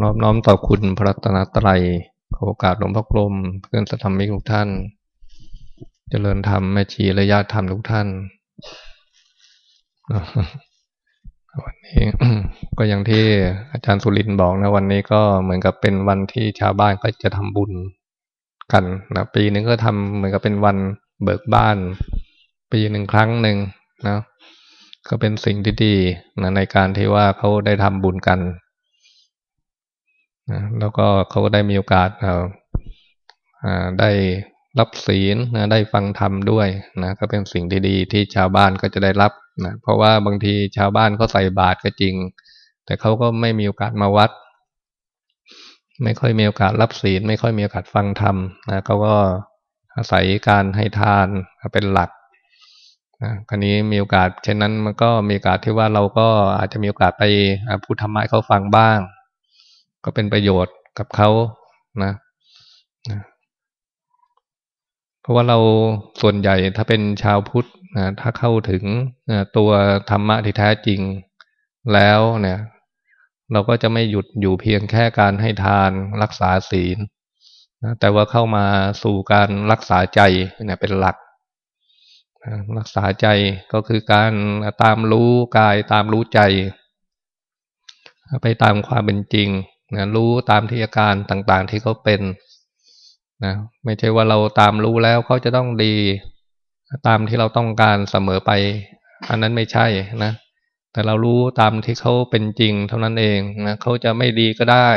น้อมน้อมต่อคุณพระรัตนตรัยขอโอกาสหลวงพ่อกลมเพื่อนสัตธรรมิกทุกท่าน เจริญธรรมแม่ชีและญาติธรรมทุกท่านวันนี้ก็อย่างที่อาจารย์สุรินบอกนะวันนี้ก็เหมือนกับเป็นวันที่ชาวบ้านก็จะทำบุญกันนะปีหนึ่งก็ทำเหมือนกับเป็นวันเบิกบ้าน ปีหนึ่งครั้งหนึ่งนะก็เป็นสิ่งที่ดีนะในการที่ว่าเขาได้ทำบุญกัน นะแล้วก็เขาก็ได้มีโอกาสได้รับศีลนะได้ฟังธรรมด้วยนะก็เป็นสิ่งที่ดีที่ชาวบ้านก็จะได้รับนะเพราะว่าบางทีชาวบ้านก็ใส่บาตรก็จริง แต่เขาก็ไม่มีโอกาสมาวัด ไม่ค่อยมีโอกาสรับศีล ไม่ค่อยมีโอกาสฟังธรรมนะเขาก็อาศัยการให้ทานเป็นหลักนะคราวนี้มีโอกาสเช่นนั้นมันก็มีโอกาสที่ว่าเราก็อาจจะมีโอกาสไปพูดธรรมะเขาฟังบ้าง ก็เป็นประโยชน์กับเขานะนะเพราะว่าเราส่วนใหญ่ถ้าเป็นชาวพุทธนะถ้าเข้าถึงตัวธรรมะที่แท้จริงแล้วเนี่ย เราก็จะไม่หยุดอยู่เพียงแค่การให้ทานรักษาศีลนะแต่ว่าเข้ามาสู่การรักษาใจเนี่ยเป็นหลักรักษาใจก็คือการตามรู้กายตามรู้ใจ ไปตามความเป็นจริง นะรู้ตามที่อาการต่างๆที่เขาเป็นนะไม่ใช่ว่าเราตามรู้แล้วเขาจะต้องดี ตามที่เราต้องการเสมอไป อันนั้นไม่ใช่นะ แต่เรารู้ตามที่เขาเป็นจริงเท่านั้นเองนะเขาจะไม่ดีก็ได้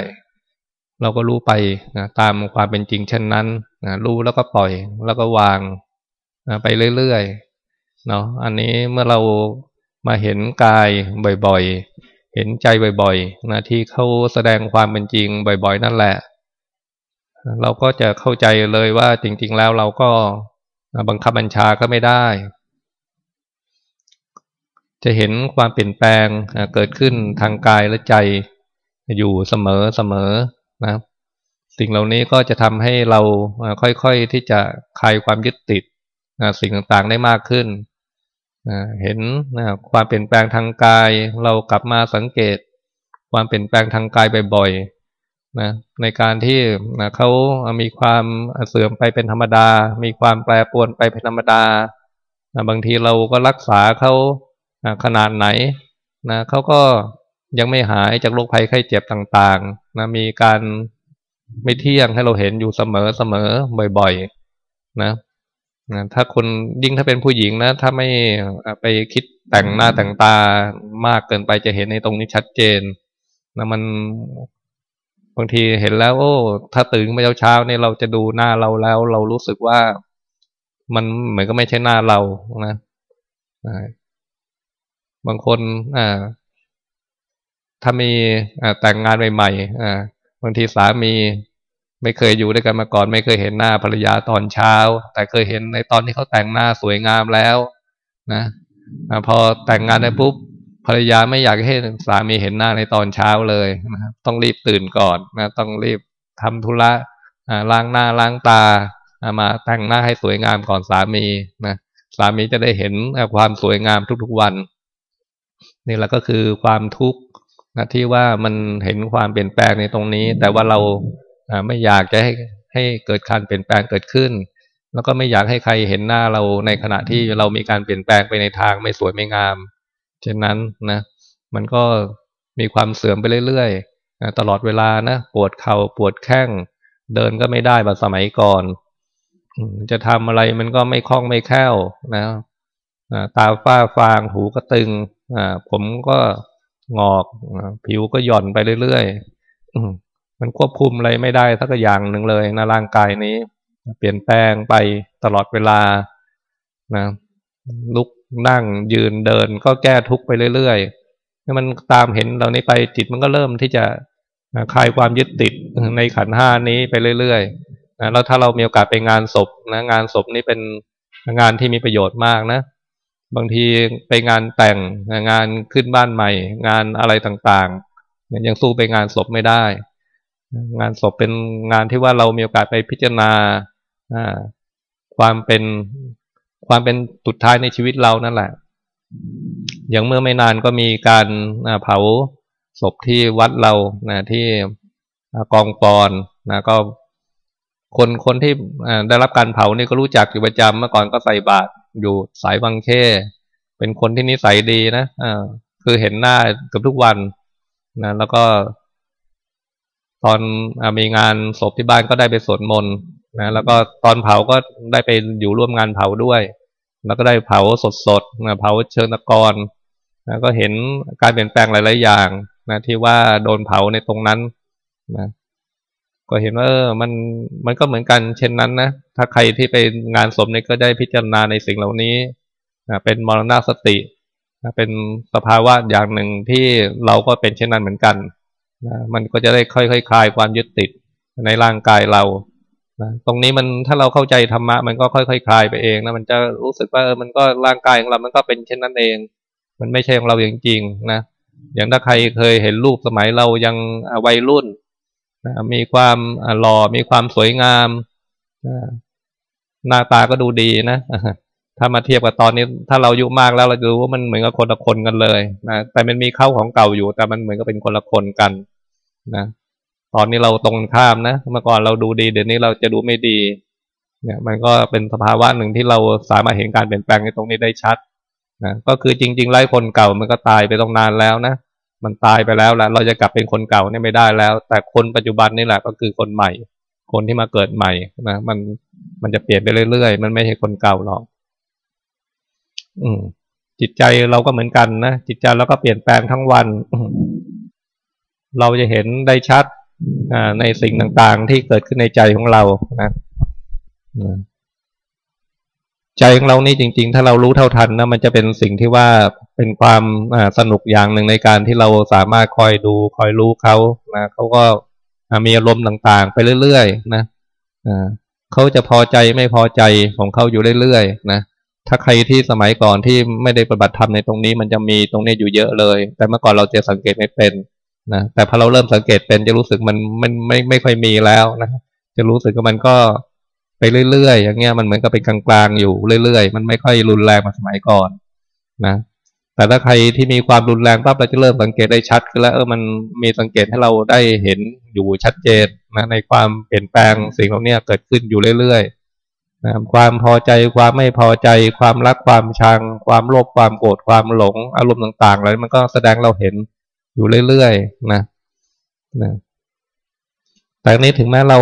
เราก็รู้ไปนะตามความเป็นจริงเช่นนั้นนะรู้แล้วก็ปล่อยแล้วก็วางนะไปเรื่อยๆเนาะอันนี้เมื่อเรามาเห็นกายบ่อยๆ เห็นใจบ่อยๆนะที่เขาแสดงความเป็นจริงบ่อย ๆ นั่นแหละ เราก็จะเข้าใจเลยว่าจริง ๆ แล้วเราก็บังคับบัญชาก็ไม่ได้ จะเห็นความเปลี่ยนแปลงเกิดขึ้นทางกายและใจอยู่เสมอเสมอนะสิ่งเหล่านี้ก็จะทำให้เราค่อยๆที่จะคลายความยึดติดสิ่งต่างๆได้มากขึ้น เห็นนะความเปลี่ยนแปลงทางกาย เรากลับมาสังเกต ความเปลี่ยนแปลงทางกายบ่อยๆนะในการที่นะเขามีความเสื่อมไปเป็นธรรมดา มีความแปรปรวนไปเป็นธรรมดานะบางทีเราก็รักษาเขานะขนาดไหนนะเขาก็ยังไม่หายจากโรคภัยไข้เจ็บต่างๆนะมีการไม่เที่ยงให้เราเห็นอยู่เสมอเสมอบ่อยๆนะ ถ้าคนยิ่งถ้าเป็นผู้หญิงนะ ถ้าไม่ไปคิดแต่งหน้าแต่งตามากเกินไปจะเห็นในตรงนี้ชัดเจนนะมันบางทีเห็นแล้ว โอ้ ถ้าตื่นมาเช้าๆเนี่ยเราจะดูหน้าเราแล้ว เรารู้สึกว่ามันเหมือนก็ไม่ใช่หน้าเรานะบางคนอ่าถ้ามีอแต่งงานใหม่ๆอ่าบางทีสามี ไม่เคยอยู่ด้วยกันมาก่อน ไม่เคยเห็นหน้าภรรยาตอนเช้า แต่เคยเห็นในตอนที่เขาแต่งหน้าสวยงามแล้ว นะพอแต่งงานได้ปุ๊บภรรยาไม่อยากให้สามีเห็นหน้าในตอนเช้าเลยนะครับต้องรีบตื่นก่อนนะต้องรีบทำธุระล้างหน้าล้างตามาแต่งหน้าให้สวยงามก่อนสามีนะสามีจะได้เห็นความสวยงามทุกๆวัน นี่แหละก็คือความทุกข์นะที่ว่ามันเห็นความเปลี่ยนแปลงในตรงนี้ แต่ว่าเรา ไม่อยากจะให้ให้เกิดการเปลี่ยนแปลงเกิดขึ้น แล้วก็ไม่อยากให้ใครเห็นหน้าเราในขณะที่เรามีการเปลี่ยนแปลงไปในทางไม่สวยไม่งามเช่นนั้นนะ มันก็มีความเสื่อมไปเรื่อยๆนะตลอดเวลานะปวดเขา่าปวดแข้ง เดินก็ไม่ได้แบบสมัยก่อน จะทำอะไรมันก็ไม่คล่องไม่แคล่วนะตาฝ้าฟางหูก็ตึงผมก็งอกผิวก็หย่อนไปเรื่อยๆ มันควบคุมอะไรไม่ได้สักอย่างหนึ่งเลยนะร่างกายนี้ เปลี่ยนแปลงไปตลอดเวลานะลุกนั่งยืนเดินก็แก้ทุกข์ไปเรื่อยๆให้มันตามเห็นเรานี้ไปจิตมันก็เริ่มที่จะคลายความยึดติดในขันห้านี้ไปเรื่อยๆนะแล้วถ้าเรามีโอกาสไปงานศพนะงานศพนี่เป็นงานที่มีประโยชน์มากนะ บางทีไปงานแต่งงานขึ้นบ้านใหม่ งานอะไรต่างๆยังสู้ไปงานศพไม่ได้ งานศพเป็นงานที่ว่าเรามีโอกาสไปพิจารณาความเป็นความเป็นสุดท้ายในชีวิตเรานั่นแหละ อย่างเมื่อไม่นานก็มีการเผาศพที่วัดเรานะที่กองปอนนะก็คนคนที่ได้รับการเผานี่ก็รู้จักอยู่ประจำเมื่อก่อนก็ใส่บาตรอยู่สายบางแค่เป็นคนที่นิสัยดีนะคือเห็นหน้าเกือบทุกวันนะแล้วก็ ตอนอมีงานศพที่บ้านก็ได้ไปสวดมนต์นะแล้วก็ตอนเผาก็ได้ไปอยู่ร่วมงานเผาด้วย แล้วก็ได้เผาสดๆนะเผาเชิญตะกรนะก็เห็นการเปลี่ยนแปลงหลาย ๆ อย่างนะที่ว่าโดนเผาในตรงนั้นนะก็เห็นว่าเออมันมันก็เหมือนกันเช่นนั้นนะถ้าใครที่ไปงานศพนี่ก็ได้พิจารณาในสิ่งเหล่านี้นะเป็นมรณะสตินะเป็นสภาวะอย่างหนึ่งที่เราก็เป็นเช่นนั้นเหมือนกัน นะมันก็จะได้ค่อยๆคลายความยึดติดในร่างกายเรานะตรงนี้มันถ้าเราเข้าใจธรรมะมันก็ค่อยๆคคลายไปเองนะมันจะรู้สึกว่าเออมันก็ร่างกายของเรา มันก็เป็นเช่นนั้นเอง มันไม่ใช่ของเราอย่างจริงนะอย่างถ้าใครเคยเห็นรูปสมัยเรายังวัยรุ่นนะมีความหล่อมีความสวยงามนะหน้าตาก็ดูดีนะถ้ามาเทียบกับตอนนี้ ถ้าเราอายุมากแล้วเราดูว่ามันเหมือนกับคนละคนกันเลยนะแต่มันมีเข้าของเก่าอยู่ แต่มันเหมือนกับเป็นคนละคนกัน นะตอนนี้เราตรงข้ามนะเมื่อก่อนเราดูดีเดี๋ยวนี้เราจะดูไม่ดี เนี่ย มันก็เป็นสภาวะหนึ่งที่เราสามารถเห็นการเปลี่ยนแปลงในตรงนี้ได้ชัดนะก็คือจริงๆไล่คนเก่ามันก็ตายไปตรงนานแล้วนะมันตายไปแล้วแหละเราจะกลับเป็นคนเก่าเนี่ยไม่ได้แล้ว แต่คนปัจจุบันนี่แหละก็คือคนใหม่ คนที่มาเกิดใหม่นะมันมันจะเปลี่ยนไปเรื่อยๆ มันไม่ใช่คนเก่าหรอกอืมจิตใจเราก็เหมือนกันนะจิตใจเราก็เปลี่ยนแปลงทั้งวัน เราจะเห็นได้ชัดในสิ่งต่างๆ ที่เกิดขึ้นในใจของเรานะใจของเรานี่จริง ๆ ถ้าเรารู้เท่าทันนะมันจะเป็นสิ่งที่ว่าเป็นความสนุกอย่างหนึ่งในการที่เราสามารถคอยดูคอยรู้เขานะเขาก็มีอารมณ์ต่างๆ ไปเรื่อยๆนะเขาจะพอใจไม่พอใจของเขาอยู่เรื่อยๆนะถ้าใครที่สมัยก่อนที่ไม่ได้ปฏิบัติธรรมในตรงนี้ มันจะมีตรงนี้อยู่เยอะเลย แต่เมื่อก่อนเราจะสังเกตไม่เป็น นะแต่พอเราเริ่มสังเกตเป็นจะรู้สึกมันมันไม่ไม่ค่อยมีแล้วนะจะรู้สึกว่ามันก็ไปเรื่อยๆอย่างเงี้ยมันเหมือนกับเป็นกลางๆอยู่เรื่อยๆ มันไม่ค่อยรุนแรงมาสมัยก่อนนะแต่ถ้าใครที่มีความรุนแรงปั๊บเราจะเริ่มสังเกตได้ชัดขึ้นแล้วเออมันมีสังเกตให้เราได้เห็นอยู่ชัดเจนนะในความเปลี่ยนแปลงสิ่งเหล่านี้เกิดขึ้นอยู่เรื่อยๆนะความพอใจความไม่พอใจ ความรักความชัง ความโลภความโกรธความหลงอารมณ์ต่างๆอะไรมันก็แสดงเราเห็น อยู่เรื่อยๆนะนะแต่นี้ถึงแม้เรา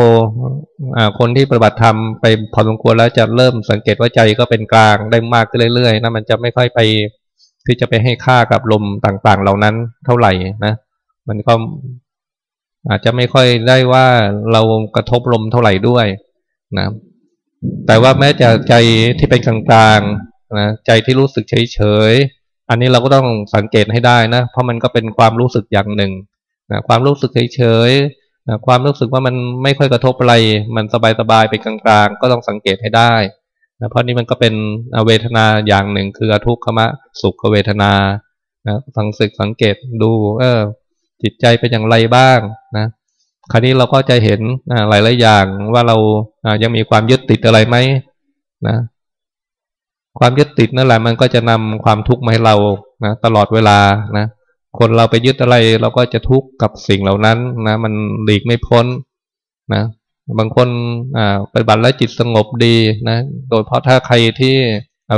คนที่ปฏิบัติธรรมไปพอสมควรแล้วจะเริ่มสังเกตว่าใจก็เป็นกลางได้มากขึ้นเรื่อยๆนะมันจะไม่ค่อยไปที่จะไปให้ค่ากับลมต่างๆ เหล่านั้นเท่าไหร่นะมันก็อาจจะไม่ค่อยได้ว่าเรากระทบลมเท่าไหร่ด้วยนะแต่ว่าแม้จะใจที่เป็นกลางๆนะใจที่รู้สึกเฉยๆ อันนี้เราก็ต้องสังเกตให้ได้นะ เพราะมันก็เป็นความรู้สึกอย่างหนึ่งนะความรู้สึกเฉยๆนะความรู้สึกว่ามันไม่ค่อยกระทบอะไร มันสบายๆเป็นกลางๆ ก็ต้องสังเกตให้ได้นะเพราะนี่มันก็เป็นเวทนาอย่างหนึ่ง คือทุกขมะสุขเวทนานะสังสึกสังเกตดูเออจิตใจเป็นอย่างไรบ้างนะคราวนี้เราก็จะเห็นหลายหลายอย่างว่าเรายังมีความยึดติดอะไรไหมนะ ความยึดติดนั่นแหละมันก็จะนำความทุกข์มาให้เรานะตลอดเวลานะคนเราไปยึดอะไรเราก็จะทุกข์กับสิ่งเหล่านั้นนะมันหลีกไม่พ้นนะบางคนอ่าปฏิบัติแล้วจิตสงบดีนะโดยเพราะถ้าใครที่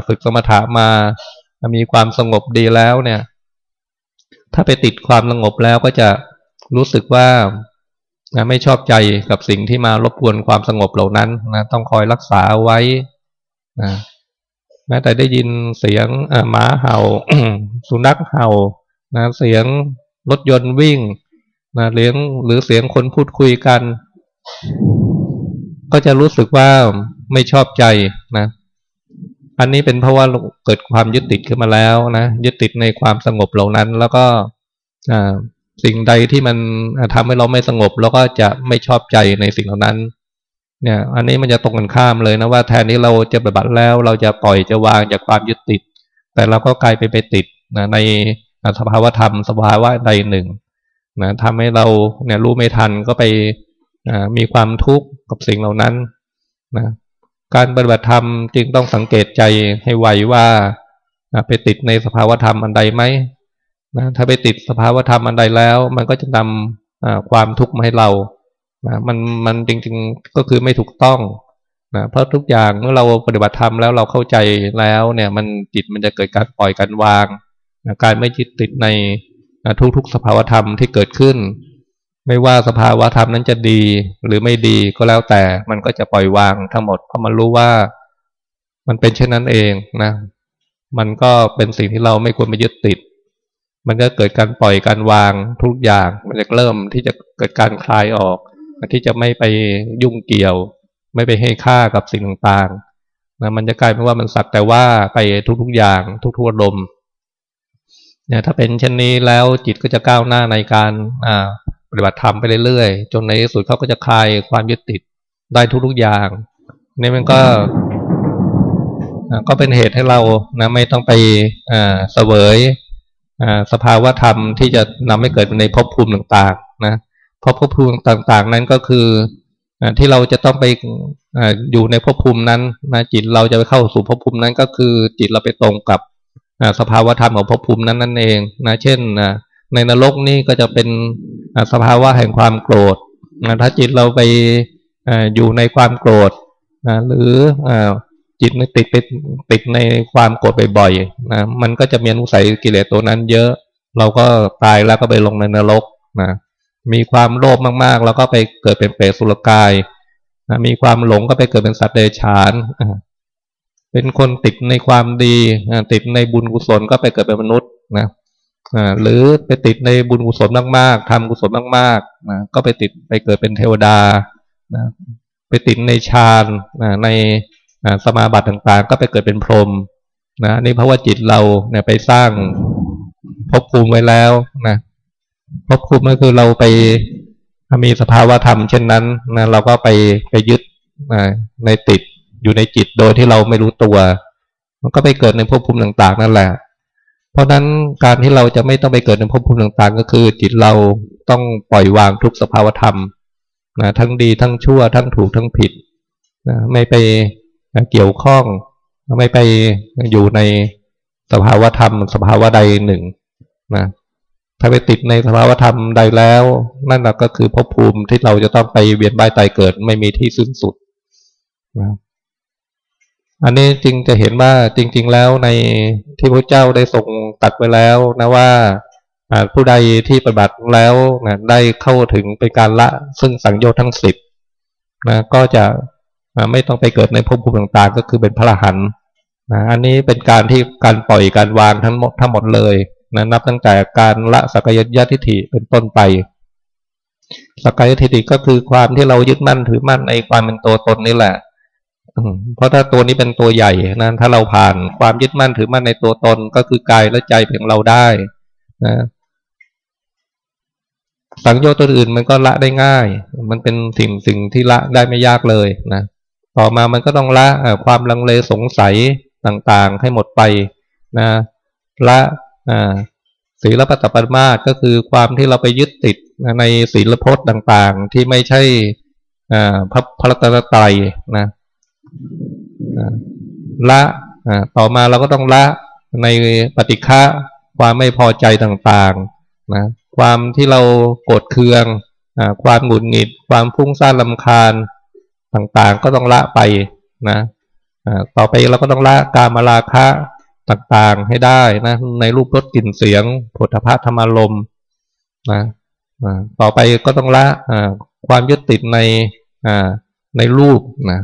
ฝึกสมถะมามีความสงบดีแล้วเนี่ย ถ้าไปติดความสงบแล้วก็จะรู้สึกว่านะไม่ชอบใจกับสิ่งที่มารบกวนความสงบเหล่านั้นนะต้องคอยรักษาไว้นะ แม้แต่ได้ยินเสียงหมาเห่า สุนัขเห่านะเสียงรถยนต์วิ่งนะเลี้ยงหรือเสียงคนพูดคุยกัน ก็จะรู้สึกว่าไม่ชอบใจนะ อันนี้เป็นเพราะว่าเกิดความยึดติดขึ้นมาแล้วนะยึดติดในความสงบเหล่านั้น แล้วก็สิ่งใดที่มันทำให้เราไม่สงบเราก็จะไม่ชอบใจในสิ่งเหล่านั้น เนี่ย อันนี้มันจะตรงกันข้ามเลยนะว่าแทนที่เราจะปฏิบัติแล้ว เราจะปล่อยจะวางจากความยึดติด แต่เราก็กลายไปไปติดนะในสภาวธรรมสภาวะใดหนึ่งนะทำให้เราเนี่ยรู้ไม่ทันก็ไปมีความทุกข์กับสิ่งเหล่านั้นนะการปฏิบัติธรรมจึงต้องสังเกตใจให้ไวว่าไปติดในสภาวธรรมอันใดไหมนะถ้าไปติดสภาวธรรมอันใดแล้ว มันก็จะนำความทุกข์มาให้เรา นะมันมันจริง ๆก็คือไม่ถูกต้องนะเพราะทุกอย่างเมื่อเราปฏิบัติธรรมแล้วเราเข้าใจแล้วเนี่ย มันจิตมันจะเกิดการปล่อยการวางนะการไม่ยึดติดในทุกๆ สภาวธรรมที่เกิดขึ้น ไม่ว่าสภาวธรรมนั้นจะดีหรือไม่ดีก็แล้วแต่มันก็จะปล่อยวางทั้งหมดเพราะมันรู้ว่ามันเป็นเช่นนั้นเองนะ มันก็เป็นสิ่งที่เราไม่ควรไปยึดติด มันก็เกิดการปล่อยการวางทุกอย่าง มันจะเริ่มที่จะเกิดการคลายออก ที่จะไม่ไปยุ่งเกี่ยว ไม่ไปให้ค่ากับสิ่งต่างๆนะมันจะกลายเป็นว่ามันสักแต่ว่าไปทุกๆอย่างทุกๆอารมณ์เนี่ยถ้าเป็นเช่นนี้แล้วจิตก็จะก้าวหน้าในการอ่าปฏิบัติธรรมไปเรื่อยๆ จนในที่สุดเขาก็จะคลายความยึดติดได้ทุกๆอย่างนี่มันก็ก็เป็นเหตุให้เรานะไม่ต้องไปอ่าเสวยอ่าสภาวะธรรมที่จะนำให้เกิดในภพภูมิต่างๆ นะ เพราะภพภูมิต่างๆ นั้นก็คือที่เราจะต้องไปอยู่ในภพภูมินั้นนะจิตเราจะไปเข้าสู่ภพภูมินั้นก็คือจิตเราไปตรงกับสภาวะธรรมของภพภูมินั้นนั่นเองนะเช่นในนรกนี่ก็จะเป็นสภาวะแห่งความโกรธนะถ้าจิตเราไปอยู่ในความโกรธนะหรือจิตติดไปติดในความโกรธบ่อยๆนะมันก็จะมีอนุสัยกิเลสตัวนั้นเยอะ เราก็ตายแล้วก็ไปลงในนรกนะ ความโลภมากๆ แล้วก็ไปเกิดเป็นเปรตสุรกายนะมีความหลงก็ไปเกิดเป็นสัตว์เดรัจฉานเป็นคนติดในความดีติดในบุญกุศลก็ไปเกิดเป็นมนุษย์นะหรือไปติดในบุญกุศลมากๆทำกุศลมากๆนะก็ไปติดไปเกิดเป็นเทวดานะไปติดในฌานนะในสมาบัติต่างๆ ก็ไปเกิดเป็นพรหมนะนี่เพราะว่าจิตเราเนี่ยไปสร้างภพภูมิไว้แล้วนะ ภพภูมิก็คือเราไปมีสภาวะธรรมเช่นนั้นนะเราก็ไปไปยึดในติดอยู่ในจิตโดยที่เราไม่รู้ตัว มันก็ไปเกิดในภพภูมิต่างๆ นั่นแหละ เพราะนั้นการที่เราจะไม่ต้องไปเกิดในภพภูมิต่างๆ ก็คือ จิตเราต้องปล่อยวางทุกสภาวธรรมนะทั้งดีทั้งชั่ว ทั้งถูกทั้งผิดนะไม่ไปเกี่ยวข้องไม่ไปอยู่ในสภาวธรรมสภาวะใดหนึ่งนะ ถ้าไปติดในสภาวธรรมใดแล้ว นั่นก็คือภพภูมิที่เราจะต้องไปเวียนว่ายตายเกิดไม่มีที่สิ้นสุดนะอันนี้จึงจะเห็นว่าจริง ๆ แล้วในที่พระเจ้าได้ทรงตัดไว้แล้วนะว่าผู้ใดที่ปฏิบัติแล้วนะได้เข้าถึงเป็นการละ ซึ่งสังโยชน์ทั้งสิบนะก็จะไม่ต้องไปเกิดในภพภูมิต่างๆ ก็คือเป็นพระรหันต์นะอันนี้เป็นการที่การปล่อยการวางทั้งหมดทั้งหมดเลย นะนับตั้งแต่การละสักยญาทิฏฐิเป็นต้นไป สักยทิฏฐิก็คือความที่เรายึดมั่นถือมั่นในความเป็นตัวตนนี่แหละเพราะถ้าตัวนี้เป็นตัวใหญ่นะถ้าเราผ่านความยึดมั่นถือมั่นในตัวตนก็คือกายและใจเพียงเราได้นะสังโยชน์ตัวอื่นมันก็ละได้ง่าย มันเป็นสิ่งสิ่งที่ละได้ไม่ยากเลยนะ ต่อมามันก็ต้องละความลังเลสงสัยต่างๆให้หมดไปนะ ละ ศีลปัตตปมาตก็คือความที่เราไปยึดติดในศีลพจน์ต่างๆ ที่ไม่ใช่พระพระตนตรัยนะละต่อมาเราก็ต้องละในปฏิฆะความไม่พอใจต่างๆนะความที่เราโกรธเคืองความหงุดหงิด ความฟุ้งซ่านลำคาญต่างๆ ก็ต้องละไปนะต่อไปเราก็ต้องละกามราคะ ต่างๆให้ได้นะในรูปรสกลิ่นเสียงผลพะธรรมารมนะต่อไปก็ต้องละความยึดติดในในรูปนะ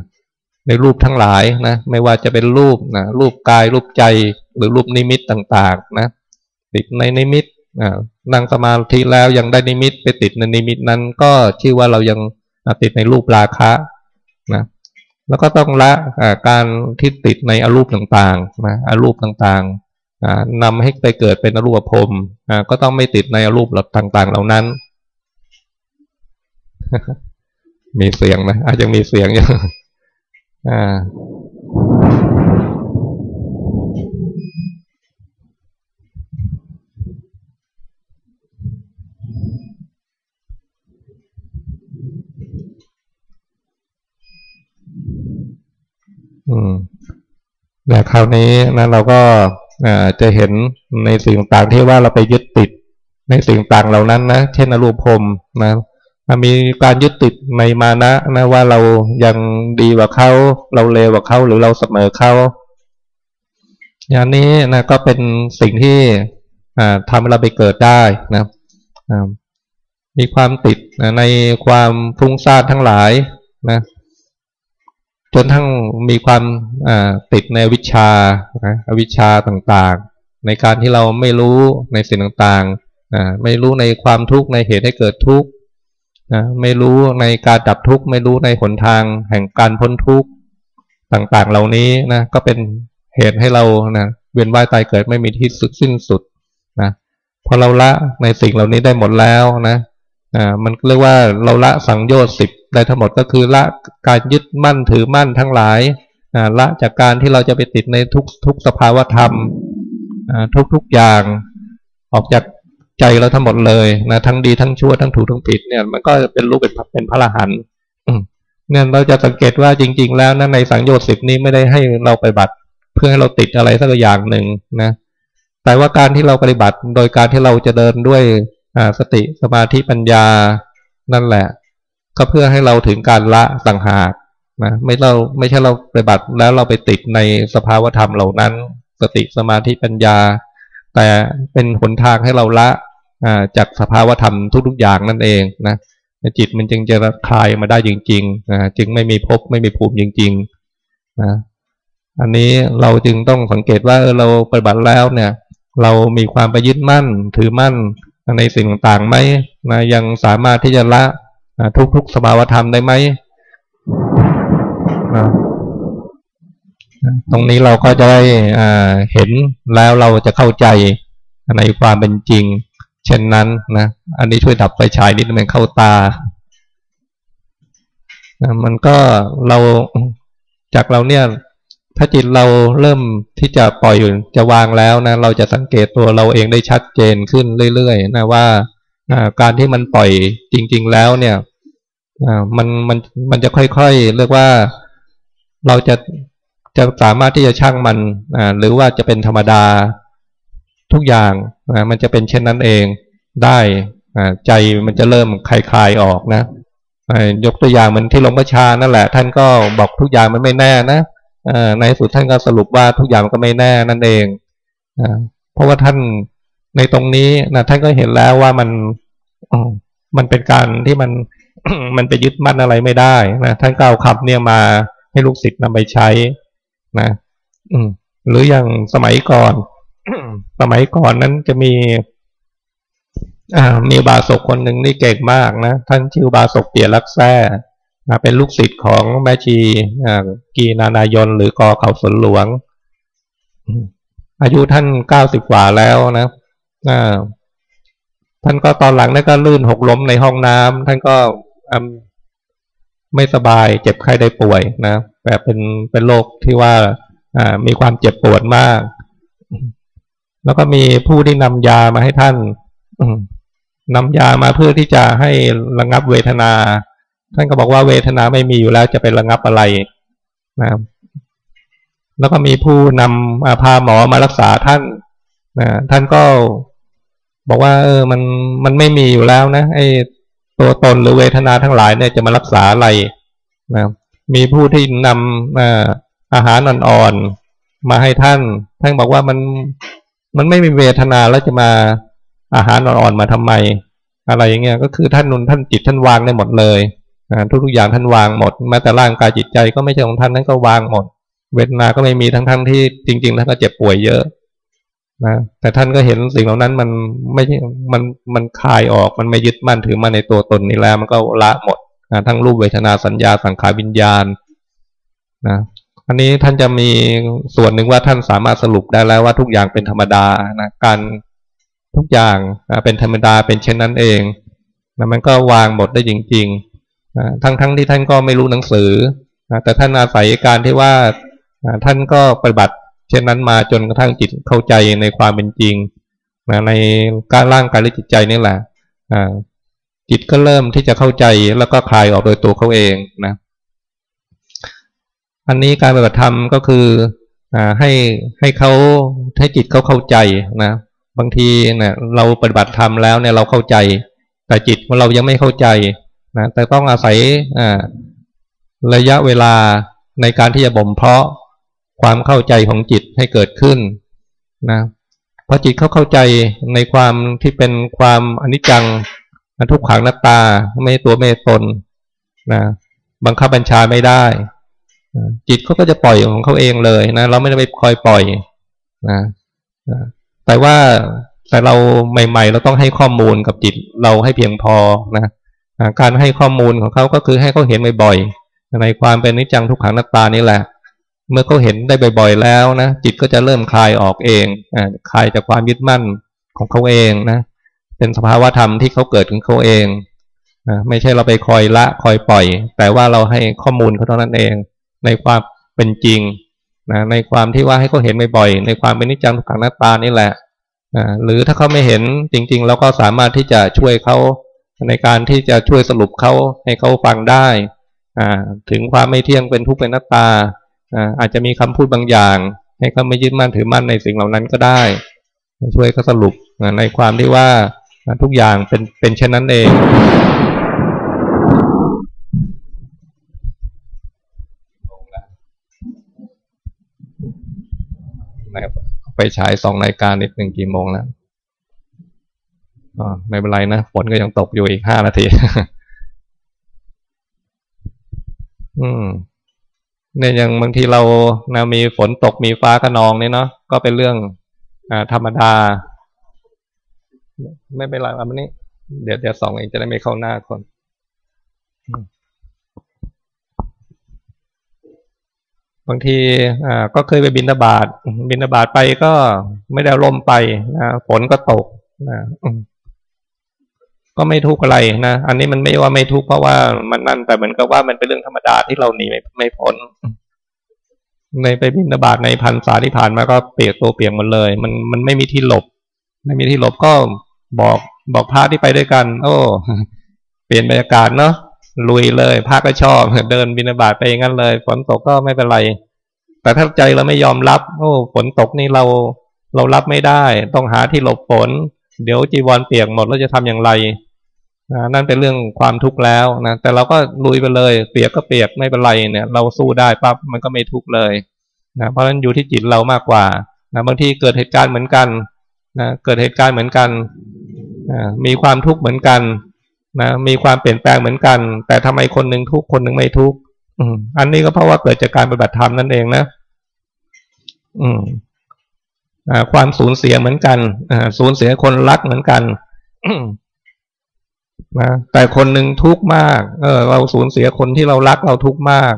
ในรูปทั้งหลายนะไม่ว่าจะเป็นรูปนะรูปกายรูปใจหรือรูปนิมิตต่างๆนะติดในนิมิตนั่งสมาธิแล้วยังได้นิมิตไปติดในนิมิตนั้นก็ชื่อว่าเรายังติดในรูปราคะนะ แล้วก็ต้องละการที่ติดในอรูปต่างๆนะอรูปต่างๆนำให้ไปเกิดเป็นอรูปภพก็ต้องไม่ติดในอรูปต่างๆ เหล่านั้น มีเสียงนะอาจจะมีเสียงอยู่อ่า แต่คราวนี้นะเราก็จะเห็นในสิ่งต่างที่ว่าเราไปยึดติดในสิ่งต่างเหล่านั้นนะเช่นอารูปภพมนะมีการยึดติดในมานะนะว่าเรายังดีกว่าเขาเราเลวกว่าเขาหรือเราเสมอเขาอย่างนี้นะก็เป็นสิ่งที่ทำให้เราไปเกิดได้นะมีความติดในความฟุ้งซ่านทั้งหลายนะ จนทั้งมีความติดในวิชาอวิชชาต่างๆ ในการที่เราไม่รู้ในสิ่งต่างๆ ไม่รู้ในความทุกข์ในเหตุให้เกิดทุกข์ไม่รู้ในการดับทุกข์ไม่รู้ในหนทางแห่งการพ้นทุกข์ต่างๆ เหล่านี้นะก็เป็นเหตุให้เรานะเวียนว่ายตายเกิดไม่มีที่สุดสิ้นสุดนะพอเราละในสิ่งเหล่านี้ได้หมดแล้วนะอ่ามันเรียกว่าเราละสังโยชน์สิบ ได้ทั้งหมดก็คือละการยึดมั่นถือมั่นทั้งหลายละจากการที่เราจะไปติดในทุกทุกสภาวธรรมทุกทุกอย่าง ออกจากใจเราทั้งหมดเลยนะทั้งดีทั้งชั่วทั้งถูกทั้งผิดเนี่ยมันก็เป็นรูปเป็นเป็นพระรหันต์เนี่ยเราจะสังเกตว่าจริง ๆ แล้วนะในสังโยชน์สิบนี้ไม่ได้ให้เราไปบัตรเพื่อให้เราติดอะไรสักอย่างหนึ่งนะแต่ว่าการที่เราปฏิบัติโดยการที่เราจะเดินด้วยสติสมาธิปัญญานั่นแหละ ก็เพื่อให้เราถึงการละสังหากนะไม่เราไม่ใช่เราปฏิบัติแล้วเราไปติดในสภาวธรรมเหล่านั้น สติสมาธิปัญญา แต่เป็นหนทางให้เราละจากสภาวธรรมทุกๆอย่างนั่นเองนะจิตมันจึงจะคลายมาได้จริงๆนะจึงไม่มีภพไม่มีภูมิจริงๆนะอันนี้เราจึงต้องสังเกตว่าเออเราปฏิบัติแล้วเนี่ย เรามีความไปยึดมั่นถือมั่นในสิ่งต่างๆไหมนะยังสามารถที่จะละ ทุกๆสภาวธรรมได้ไหมตรงนี้เราก็จะได้เห็นแล้วเราจะเข้าใจในความเป็นจริง เช่นนั้นนะอันนี้ช่วยดับไฟฉายนิดนึงเข้าตามันก็เราจากเราเนี่ย ถ้าจิตเราเริ่มที่จะปล่อยอยู่จะวางแล้วนะเราจะสังเกตตัวเราเองได้ชัดเจนขึ้นเรื่อยๆนะว่าการที่มันปล่อยจริง ๆ แล้วเนี่ย มันมันมันจะค่อยๆ เรียกว่าเราจะจะสามารถที่จะชั่งมันหรือว่าจะเป็นธรรมดาทุกอย่างมันจะเป็นเช่นนั้นเองได้ใจมันจะเริ่มคลายๆออกนะยกตัวอย่างเหมือนที่หลวงพ่อชานั่นแหละ ท่านก็บอกทุกอย่างมันไม่แน่นะในสุดท่านก็สรุปว่าทุกอย่างก็ไม่แน่นั่นเองเพราะว่าท่านในตรงนี้นะท่านก็เห็นแล้วว่ามันมันเป็นการที่มัน มันไปยึดมั่นอะไรไม่ได้นะท่านก็เอาคำเนี่ยมาให้ลูกศิษย์นำไปใช้นะอืหรืออย่างสมัยก่อน สมัยก่อนนั้นจะมีอ่ามีบาศกคนหนึ่งนี่เก่งมากนะท่านชื่อบาศกเปียรักแท้เป็นลูกศิษย์ของแม่ชีกีนานายนหรือกอเขาสนหลวง อายุท่านเก้าสิบกว่าแล้วนะท่านก็ตอนหลังนั่นก็ลื่นหกล้มในห้องน้ำท่านก็ ไม่สบายเจ็บไข้ได้ป่วยนะแบบเป็นเป็นโรคที่ว่ามีความเจ็บปวดมาก แล้วก็มีผู้ที่นำยามาให้ท่านนำยามาเพื่อที่จะให้ระงับเวทนา ท่านก็บอกว่าเวทนาไม่มีอยู่แล้วจะเป็นระงับอะไรนะแล้วก็มีผู้นำพาหมอมารักษาท่านนะท่านก็บอกว่า เออ มันมันไม่มีอยู่แล้วนะไอ้ ตัวตนหรือเวทนาทั้งหลายเนี่ยจะมารักษาอะไรนะมีผู้ที่นำอาหารอ่อนๆมาให้ท่านท่านบอกว่ามันมันไม่มีเวทนาแล้วจะมาอาหารอ่อนๆมาทำไม อะไรอย่างเงี้ยก็คือท่านนุนท่านจิตท่านวางได้หมดเลยทุกๆอย่างท่านวางหมดแม้แต่ร่างกายจิตใจก็ไม่ใช่ของท่านนั้นก็วางหมด เวทนาก็ไม่มีทั้งๆทที่จริง ๆ ท่านก็เจ็บป่วยเยอะ นะแต่ท่านก็เห็นสิ่งเหล่านั้นมันไม่ใช่มันมันคลายออกมันไม่ยึดมั่นถือมาในตัวตนนี้แล้ว มันก็ละหมดนะทั้งรูปเวทนาสัญญาสังขารวิญญาณนะอันนี้ท่านจะมีส่วนหนึ่งว่าท่านสามารถสรุปได้แล้วว่าทุกอย่างเป็นธรรมดานะการทุกอย่างเป็นธรรมดาเป็นเช่นนั้นเองนะมันก็วางหมดได้จริงๆทั้งทั้งที่ท่านก็ไม่รู้หนังสือนะแต่ท่านอาศัยการที่ว่าท่านก็ปฏิบัติ เช่นนั้นมาจนกระทั่งจิตเข้าใจในความเป็นจริงในการร่างกายและจิตใจนี่แหละจิตก็เริ่มที่จะเข้าใจแล้วก็คลายออกโดยตัวเขาเองนะอันนี้การปฏิบัติธรรมก็คืออ่าให้ให้เขาให้จิตเขาเข้าใจนะบางทีเนี่ยเราปฏิบัติธรรมแล้วเนี่ยเราเข้าใจ แต่จิตของเรายังไม่เข้าใจนะแต่ต้องอาศัยอ่าระยะเวลาในการที่จะบ่มเพาะ ความเข้าใจของจิตให้เกิดขึ้นนะพอจิตเขาเข้าใจในความที่เป็นความอนิจจังทุกขังนัตตาไม่ตัวไม่ตนนะบังคับบัญชาไม่ได้ จิตเขาก็จะปล่อยของเขาเองเลยนะเราไม่ได้ไปคอยปล่อยนะแต่ว่าแต่เราใหม่ ๆ เราต้องให้ข้อมูลกับจิตเราให้เพียงพอนะการให้ข้อมูลของเขาก็คือให้เขาเห็นบ่อยๆในความเป็นนิจจังทุกขังนัตตานี่แหละ เมื่อเขาเห็นได้บ่อย ๆ แล้วนะจิตก็จะเริ่มคลายออกเองอคลายจากความยึดมั่นของเขาเองนะเป็นสภาวะธรรมที่เขาเกิดของเขาเองอไม่ใช่เราไปคอยละคอยปล่อย แต่ว่าเราให้ข้อมูลเขาเท่านั้นเอง ในความเป็นจริงนะในความที่ว่าให้เขาเห็นบ่อยๆในความเป็นนิจจังทุกขังนัตตานี่แหละหรือถ้าเขาไม่เห็นจริง ๆ เราก็สามารถที่จะช่วยเขาในการที่จะช่วยสรุปเขาให้เขาฟังได้ถึงความไม่เที่ยงเป็นทุกข์เป็นนัตตา อาจจะมีคำพูดบางอย่าง ให้เขาไม่ยึดมั่นถือมั่นในสิ่งเหล่านั้นก็ได้ ช่วยเขาสรุปในความที่ว่าทุกอย่างเป็นเป็นเช่นนั้นเองไปฉายสองรายการนิดหนึ่งกี่โมงแล้วอ๋อไม่เป็นไรนะฝนก็ยังตกอยู่อีกห้านาที อืม เนี่ยอย่างบางทีเรานะมีฝนตกมีฟ้าขนองเนี่ยเนาะก็เป็นเรื่องอธรรมดา ไม่เป็นไรอันนี้ เดี๋ยวเดี๋ยวสองเองจะได้ไม่เข้าหน้าคนบางทีอ่าก็เคยไปบินบาตบินบาตไปก็ไม่ได้ลมไปนะฝนก็ตกนะ ก็ไม่ทุกข์อะไรนะ อันนี้มันไม่ว่าไม่ทุกข์เพราะว่ามันนั่นแต่เหมือนกับว่ามันเป็นเรื่องธรรมดาที่เราหนีไม่ไม่พ้นในไปบินบาตในพันษาที่ผ่านมาก็เปียกตัวเปียกหมดเลย มันมันไม่มีที่หลบ ไม่มีที่หลบก็บอกบอกพระที่ไปด้วยกัน โอ้เปลี่ยนบรรยากาศเนาะลุยเลยพระก็ชอบเดินบินบาตไปงั้นเลยฝนตกก็ไม่เป็นไร แต่ถ้าใจเราไม่ยอมรับ โอ้ฝนตกนี่เราเรารับไม่ได้ ต้องหาที่หลบฝน เดี๋ยวจีวรเปียกหมดแล้วจะทำอย่างไร นะนั่นเป็นเรื่องความทุกข์แล้วนะแต่เราก็ลุยไปเลย เปียกก็เปียกไม่เป็นไรเนี่ย เราสู้ได้ปั๊บมันก็ไม่ทุกข์เลยนะเพราะฉะนั้นอยู่ที่จิตเรามากกว่านะบางทีเกิดเหตุการณ์เหมือนกันนะเกิดเหตุการณ์เหมือนกันนะมีความทุกข์เหมือนกันนะมีความเปลี่ยนแปลงเหมือนกัน แต่ทำไมคนหนึ่งทุกคนหนึ่งไม่ทุกข์อันนี้ก็เพราะว่าเกิดจากการปฏิบัติธรรมนั่นเองนะ อืมความสูญเสียเหมือนกันสูญเสียคนรักเหมือนกัน นะแต่คนหนึ่งทุกข์มาก เออ เราสูญเสียคนที่เรารักเราทุกข์มาก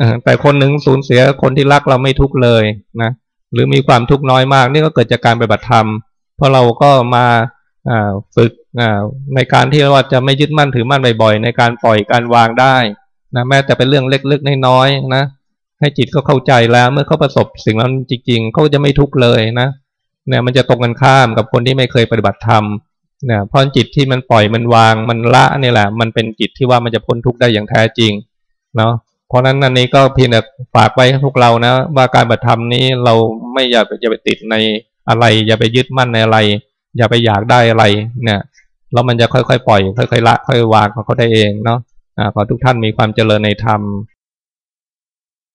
อแต่คนหนึ่งสูญเสียคนที่รักเราไม่ทุกข์เลยนะหรือมีความทุกข์น้อยมาก นี่ก็เกิดจากการปฏิบัติธรรม เพราะเราก็มาฝึกในการที่ว่าจะไม่ยึดมั่นถือมั่นบ่อยๆในการปล่อยการวางได้นะแม้แต่เป็นเรื่องเล็กๆน้อยๆนะให้จิตเขาเข้าใจแล้วเมื่อเขาประสบสิ่งนั้นจริงๆเขาจะไม่ทุกข์เลยนะเนี่ยมันจะตรงกันข้ามกับคนที่ไม่เคยปฏิบัติธรรมเนี่ยเพราะจิตที่มันปล่อยมันวางมันละนี่แหละ มันเป็นจิตที่ว่ามันจะพ้นทุกข์ได้อย่างแท้จริงเนาะเพราะนั้นอันนี้ก็เพียงแต่ฝากไว้ให้พวกเรานะ ว่าการปฏิธรรมนี้เราไม่อยากจะไปติดในอะไร อย่าไปยึดมั่นในอะไร อย่าไปอยากได้อะไรเนี่ยแล้วมันจะค่อยๆปล่อย ค่อยๆละ ค่อยๆวางของเขาได้เองเนาะอ่าขอทุกท่านมีความเจริญในธรรม